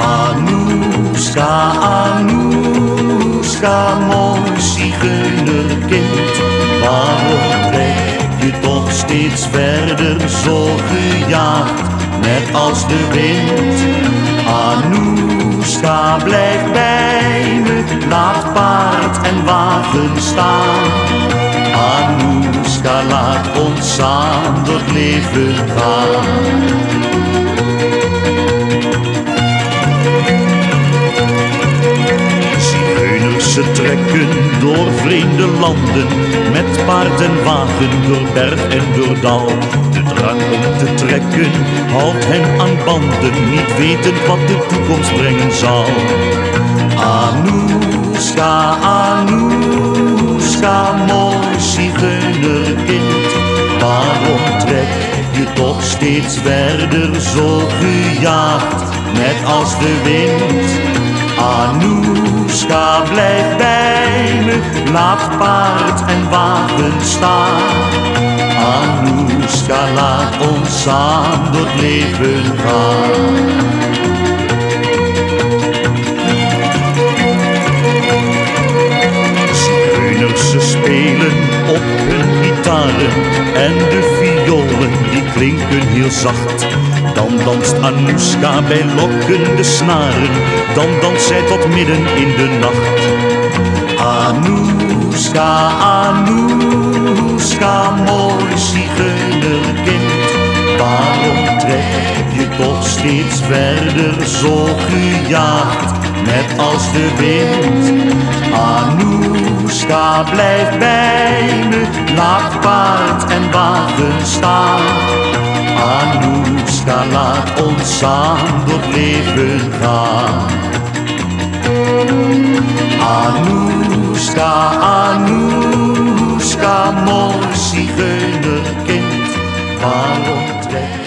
Anouska, Anouska, mooi zigeunerkind. Waarom trek je toch steeds verder zo gejaagd, net als de wind? Anouska, blijf bij me, laat paard en wagen staan. Anouska, laat ons samen door leven gaan. Ze trekken door vreemde landen, met paard en wagen, door berg en door dal. De drang om te trekken houdt hen aan banden, niet wetend wat de toekomst brengen zal. Anouska, je toch steeds verder zo gejaagd, net als de wind? Anouska, blijf bij me, laat paard en wagen staan. Anouska, laat ons samen door het leven gaan. Ze spelen op hun gitaren en de violen klinken heel zacht. Dan danst Anouska bij lokkende snaren, dan danst zij tot midden in de nacht. Anouska, Anouska, mooi zigeunerkind, waarom trek je toch steeds verder zo gejaagd, net als de wind? Anouska, blijf bij me, laat paard en wagen staan. Anouska, laat ons samen door het leven gaan. Anouska, Anouska, mooi zigeunerkind. Waarom trek